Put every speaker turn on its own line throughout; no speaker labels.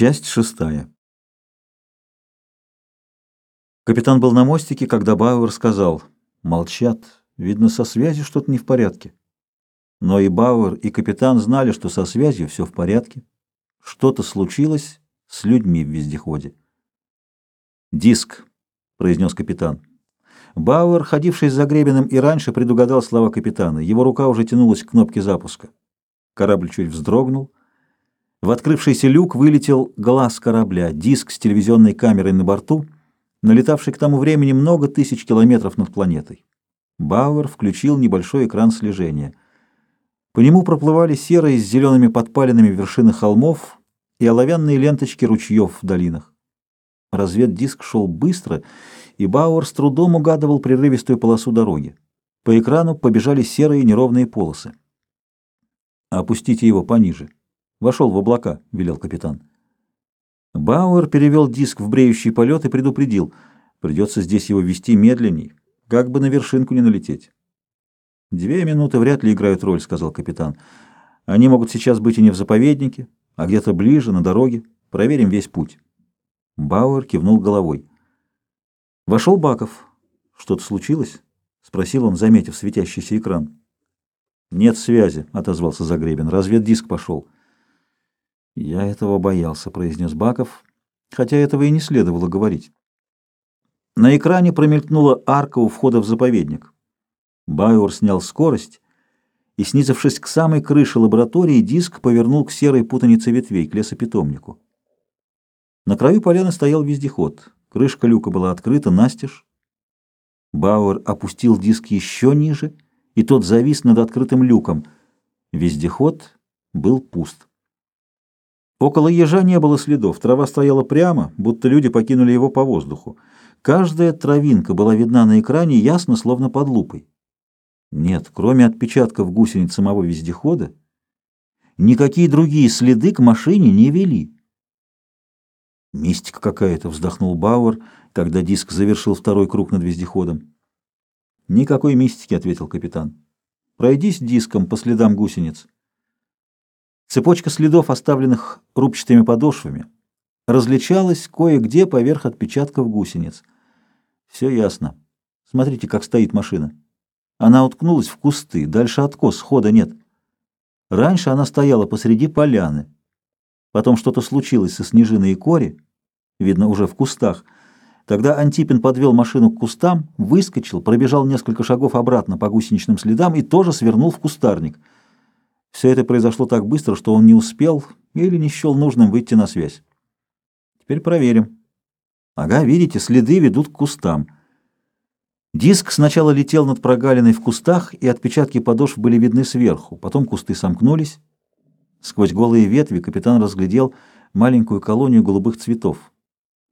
Часть шестая. Капитан был на мостике, когда Бауэр сказал, «Молчат, видно, со связью что-то не в порядке». Но и Бауэр, и капитан знали, что со связью все в порядке. Что-то случилось с людьми в вездеходе. «Диск», — произнес капитан. Бауэр, ходивший за Гребеным и раньше, предугадал слова капитана. Его рука уже тянулась к кнопке запуска. Корабль чуть вздрогнул, в открывшийся люк вылетел глаз корабля, диск с телевизионной камерой на борту, налетавший к тому времени много тысяч километров над планетой. Бауэр включил небольшой экран слежения. По нему проплывали серые с зелеными подпалинами вершины холмов и оловянные ленточки ручьев в долинах. Разведдиск шел быстро, и Бауэр с трудом угадывал прерывистую полосу дороги. По экрану побежали серые неровные полосы. «Опустите его пониже», Вошел в облака, велел капитан. Бауэр перевел диск в бреющий полет и предупредил. Придется здесь его вести медленней, как бы на вершинку не налететь. «Две минуты вряд ли играют роль», — сказал капитан. «Они могут сейчас быть и не в заповеднике, а где-то ближе, на дороге. Проверим весь путь». Бауэр кивнул головой. Вошел Баков. «Что-то случилось?» — спросил он, заметив светящийся экран. «Нет связи», — отозвался Загребин. «Разведдиск пошел». «Я этого боялся», — произнес Баков, хотя этого и не следовало говорить. На экране промелькнула арка у входа в заповедник. Байор снял скорость и, снизившись к самой крыше лаборатории, диск повернул к серой путанице ветвей, к лесопитомнику. На краю поляны стоял вездеход. Крышка люка была открыта настежь. Бауэр опустил диск еще ниже, и тот завис над открытым люком. Вездеход был пуст. Около ежа не было следов, трава стояла прямо, будто люди покинули его по воздуху. Каждая травинка была видна на экране ясно, словно под лупой. Нет, кроме отпечатков гусениц самого вездехода, никакие другие следы к машине не вели. «Мистика какая-то», — вздохнул Бауэр, когда диск завершил второй круг над вездеходом. «Никакой мистики», — ответил капитан. «Пройдись диском по следам гусениц». Цепочка следов, оставленных рубчатыми подошвами, различалась кое-где поверх отпечатков гусениц. Все ясно. Смотрите, как стоит машина. Она уткнулась в кусты, дальше откос, хода нет. Раньше она стояла посреди поляны. Потом что-то случилось со Снежиной и Кори, видно, уже в кустах. Тогда Антипин подвел машину к кустам, выскочил, пробежал несколько шагов обратно по гусеничным следам и тоже свернул в кустарник — все это произошло так быстро, что он не успел или не счел нужным выйти на связь. Теперь проверим. Ага, видите, следы ведут к кустам. Диск сначала летел над прогалиной в кустах, и отпечатки подошв были видны сверху. Потом кусты сомкнулись. Сквозь голые ветви капитан разглядел маленькую колонию голубых цветов.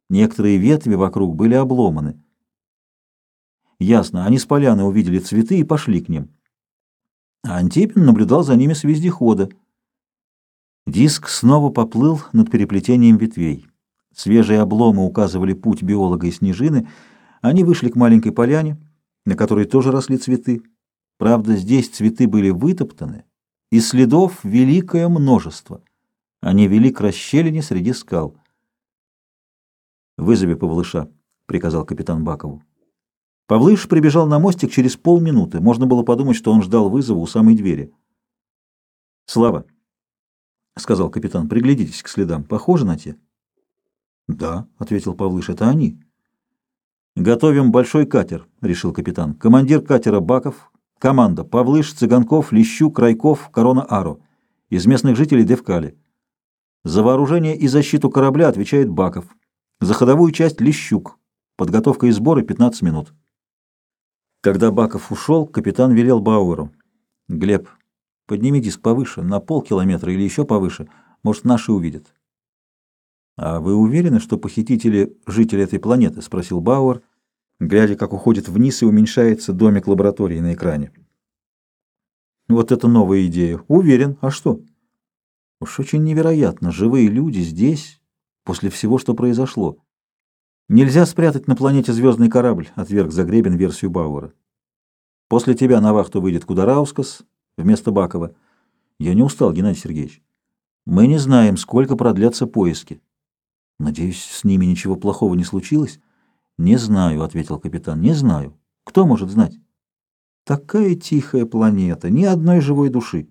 Некоторые ветви вокруг были обломаны. Ясно, они с поляны увидели цветы и пошли к ним а Антипин наблюдал за ними с вездехода. Диск снова поплыл над переплетением ветвей. Свежие обломы указывали путь биолога и снежины. Они вышли к маленькой поляне, на которой тоже росли цветы. Правда, здесь цветы были вытоптаны, и следов великое множество. Они вели к расщелине среди скал. «Вызови Павлыша», — приказал капитан Бакову. Павлыш прибежал на мостик через полминуты. Можно было подумать, что он ждал вызова у самой двери. «Слава», — сказал капитан, — «приглядитесь к следам. Похожи на те?» «Да», — ответил Павлыш, — «это они». «Готовим большой катер», — решил капитан. «Командир катера Баков, команда Павлыш, Цыганков, Лещук, Крайков, Корона Аро. Из местных жителей Девкали. За вооружение и защиту корабля отвечает Баков. За ходовую часть Лещук. Подготовка и сборы 15 минут». Когда Баков ушел, капитан велел Бауэру. «Глеб, подними диск повыше, на полкилометра или еще повыше. Может, наши увидят». «А вы уверены, что похитители — жители этой планеты?» — спросил Бауэр, глядя, как уходит вниз и уменьшается домик лаборатории на экране. «Вот это новая идея. Уверен. А что?» «Уж очень невероятно. Живые люди здесь, после всего, что произошло». Нельзя спрятать на планете звездный корабль, отверг Загребин версию Бауэра. После тебя на вахту выйдет Кудараускас вместо Бакова. Я не устал, Геннадий Сергеевич. Мы не знаем, сколько продлятся поиски. Надеюсь, с ними ничего плохого не случилось? Не знаю, ответил капитан. Не знаю. Кто может знать? Такая тихая планета, ни одной живой души.